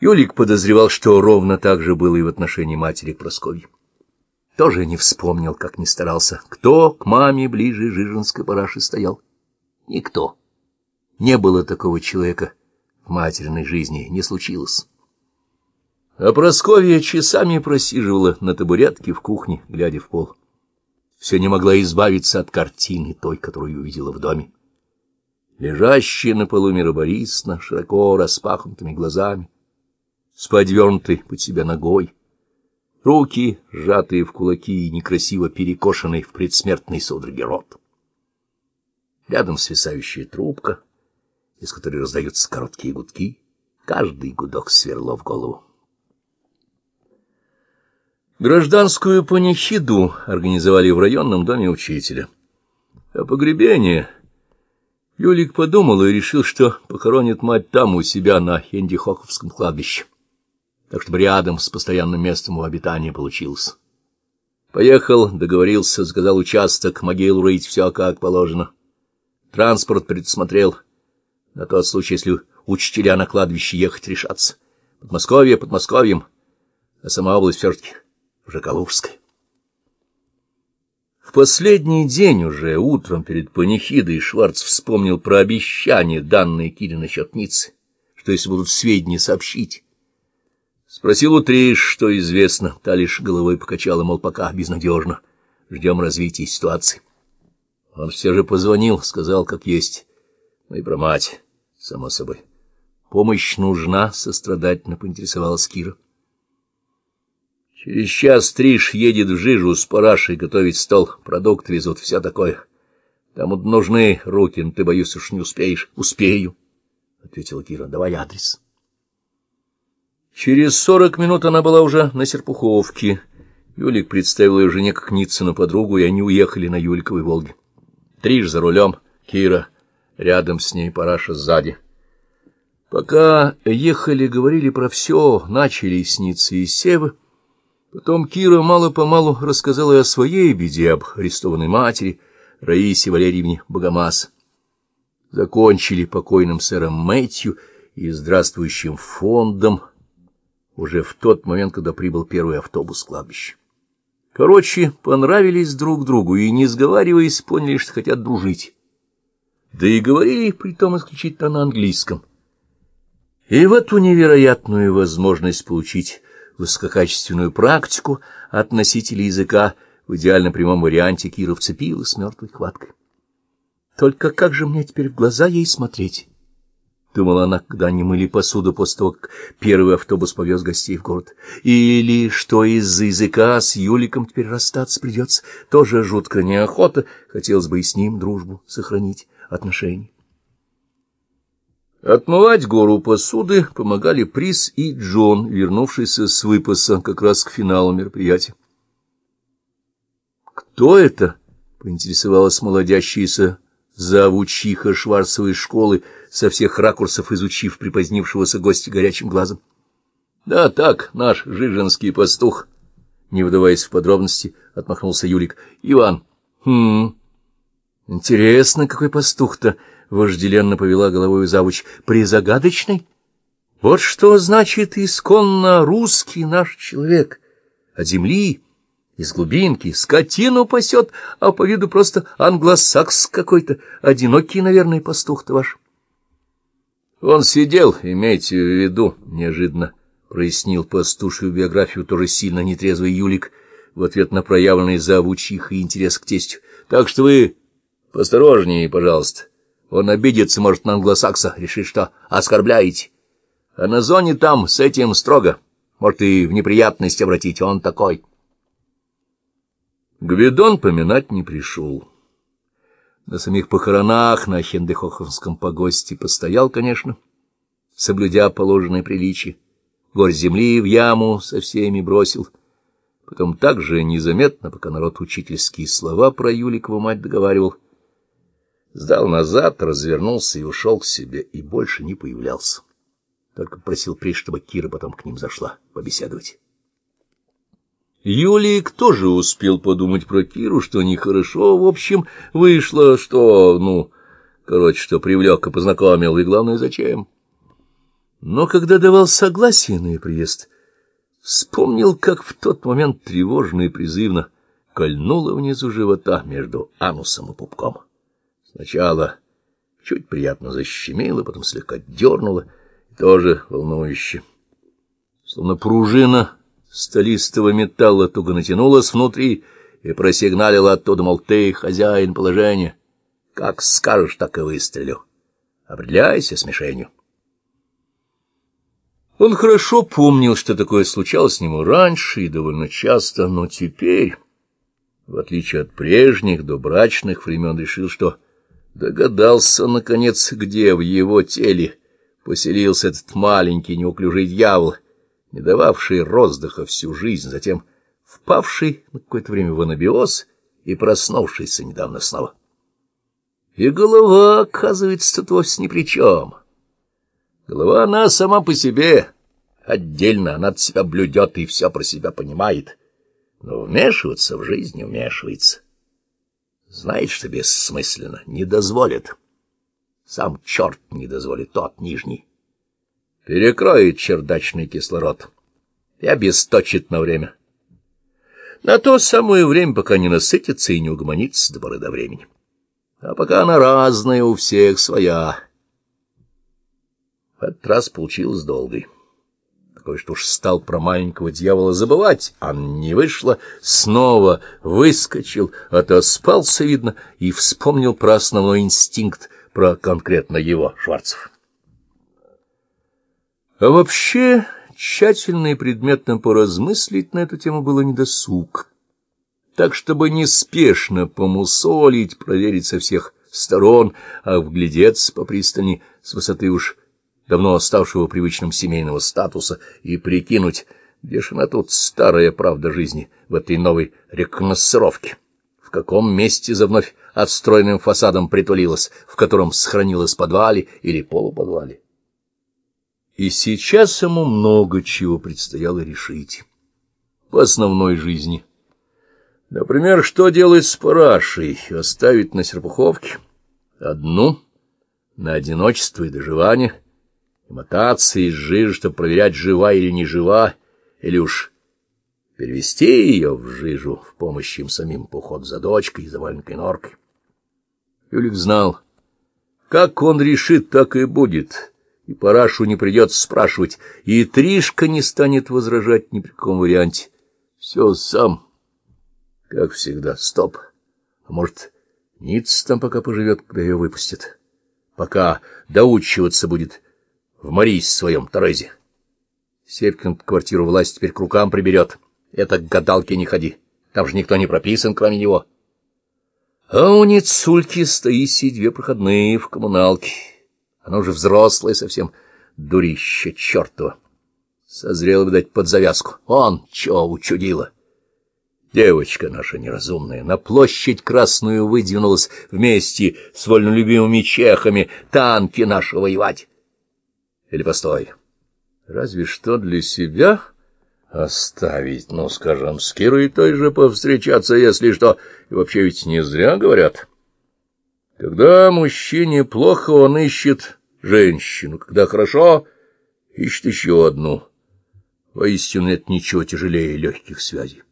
Юлик подозревал, что ровно так же было и в отношении матери к Прасковье. Тоже не вспомнил, как не старался, кто к маме ближе Жиженской параши стоял. Никто. Не было такого человека в материной жизни, не случилось. А Прасковья часами просиживала на табуретке в кухне, глядя в пол. Все не могла избавиться от картины той, которую увидела в доме. Лежащая на полу Мира Борисовна, широко распахнутыми глазами, с подвернутой под себя ногой, руки, сжатые в кулаки и некрасиво перекошенный в предсмертной судороге рот. Рядом свисающая трубка, из которой раздаются короткие гудки, каждый гудок сверло в голову. Гражданскую панихиду организовали в районном доме учителя. А погребение... Юлик подумал и решил, что похоронит мать там у себя на Хендихоховском кладбище так чтобы рядом с постоянным местом его обитания получился. Поехал, договорился, сказал участок, могилу рыть, все как положено. Транспорт предусмотрел, на тот случай, если учителя на кладбище ехать решатся. Подмосковье Подмосковьем, а сама область все-таки уже Калужская. В последний день уже, утром перед панихидой, Шварц вспомнил про обещание, данное Кире насчет Ниццы, что если будут сведения сообщить, Спросил у Триш, что известно. Та лишь головой покачала, мол, пока безнадежно. Ждем развития ситуации. Он все же позвонил, сказал, как есть. Ну и про мать, само собой. Помощь нужна, сострадательно поинтересовалась Кира. Через час Триш едет в Жижу с парашей готовить стол, продукты везут, все такое. Там вот нужны руки, но ты, боюсь, уж не успеешь. — Успею, — ответила Кира. — Давай адрес. — Через сорок минут она была уже на Серпуховке. Юлик представил ее жене как Ницыну подругу, и они уехали на Юликовой «Волге». Триж за рулем, Кира рядом с ней, Параша сзади. Пока ехали, говорили про все, начали сниться и Севы. Потом Кира мало-помалу рассказала о своей беде, об арестованной матери, Раисе Валерьевне Богомаз. Закончили покойным сэром Мэтью и здравствующим фондом, уже в тот момент, когда прибыл первый автобус кладбища. Короче, понравились друг другу и, не сговариваясь, поняли, что хотят дружить. Да и говорили при том исключительно на английском. И в эту невероятную возможность получить высококачественную практику относителя языка в идеально прямом варианте Кира вцепилась мертвой хваткой. Только как же мне теперь в глаза ей смотреть? — думала она, когда они мыли посуду после того, как первый автобус повез гостей в город. Или что из-за языка с Юликом теперь расстаться придется, тоже жутко неохота, хотелось бы и с ним дружбу сохранить, отношения. Отмывать гору посуды помогали Прис и Джон, вернувшийся с выпаса как раз к финалу мероприятия. «Кто это?» — поинтересовалась молодящаяся завучиха Шварцевой школы, со всех ракурсов изучив припозднившегося гостя горячим глазом. — Да так, наш жиженский пастух, — не вдаваясь в подробности, отмахнулся Юлик. — Иван. — Хм. — Интересно, какой пастух-то, — вожделенно повела головой завуч. — Призагадочный? Вот что значит исконно русский наш человек. От земли из глубинки, скотину пасет, а по виду просто англосакс какой-то, одинокий, наверное, пастух-то ваш. Он сидел, имейте в виду, неожиданно прояснил пастушью биографию тоже сильно нетрезвый Юлик в ответ на проявленный завучих и интерес к тестю. Так что вы посторожнее, пожалуйста. Он обидится, может, на англосакса, решит, что оскорбляете. А на зоне там с этим строго. Может, и в неприятность обратить, он такой. Гвидон поминать не пришел. На самих похоронах на Хендехоховском погосте постоял, конечно, соблюдя положенное приличие. Горь земли в яму со всеми бросил. Потом так же незаметно, пока народ учительские слова про Юликову мать договаривал, сдал назад, развернулся и ушел к себе, и больше не появлялся. Только просил Приш, чтобы Кира потом к ним зашла побеседовать. Юлик тоже успел подумать про Киру, что нехорошо, в общем, вышло, что, ну, короче, что привлек и познакомил, и главное, зачем. Но когда давал согласие на ее приезд, вспомнил, как в тот момент тревожно и призывно кольнуло внизу живота между анусом и пупком. Сначала чуть приятно защемило, потом слегка дернуло, тоже волнующе. Словно пружина столистого металла туго натянулась внутри и просигналила оттуда, мол, ты хозяин положения. Как скажешь, так и выстрелю. Определяйся с мишенью. Он хорошо помнил, что такое случалось с ним раньше и довольно часто, но теперь, в отличие от прежних добрачных времен, решил, что догадался, наконец, где в его теле поселился этот маленький неуклюжий дьявол, не дававший роздыха всю жизнь, затем впавший на какое-то время в анабиоз и проснувшийся недавно снова. И голова, оказывается, тут вовсе ни при чем. Голова она сама по себе, отдельно, она от себя блюдет и все про себя понимает, но вмешиваться в жизнь не вмешивается. Знает, что бессмысленно, не дозволит. Сам черт не дозволит, тот нижний. Перекроет чердачный кислород и обесточит на время. На то самое время, пока не насытится и не угомонится до поры до времени. А пока она разная, у всех своя. В этот раз получилось долгой. Такой, что уж стал про маленького дьявола забывать, а не вышло, снова выскочил, отоспался, видно, и вспомнил про основной инстинкт, про конкретно его, Шварцев. А вообще, тщательно и предметно поразмыслить на эту тему было недосуг так, чтобы неспешно помусолить, проверить со всех сторон, а вглядеться по пристани с высоты уж давно оставшего привычным семейного статуса и прикинуть, где же она тут старая правда жизни в этой новой рекогносцировке, в каком месте за вновь отстроенным фасадом притулилась, в котором сохранилась подвале или полуподвале. И сейчас ему много чего предстояло решить по основной жизни Например, что делать с парашей? Оставить на Серпуховке? Одну? На одиночество и доживание? И мотаться из жижи, чтобы проверять, жива или не жива? Или уж перевести ее в жижу в помощь им самим по уход за дочкой и за маленькой норкой? Юлик знал, как он решит, так и будет, и парашу не придется спрашивать, и Тришка не станет возражать ни при каком варианте. Все сам как всегда, стоп. А может, Ниц там пока поживет, когда ее выпустят? Пока доучиваться будет в Марийсе своем, Торезе. Сепкин квартиру власть теперь к рукам приберет. Это к гадалке не ходи. Там же никто не прописан, кроме него. А у Ницульки с Таисией две проходные в коммуналке. Она уже взрослая совсем, дурище чертова. Созрела, видать, под завязку. Он чё учудила? Девочка наша неразумная на площадь Красную выдвинулась вместе с вольнолюбимыми чехами танки наши воевать. Или постой, разве что для себя оставить, ну, скажем, с Кирой той же повстречаться, если что, и вообще ведь не зря говорят. Когда мужчине плохо, он ищет женщину, когда хорошо, ищет еще одну. Воистину, нет ничего тяжелее легких связей.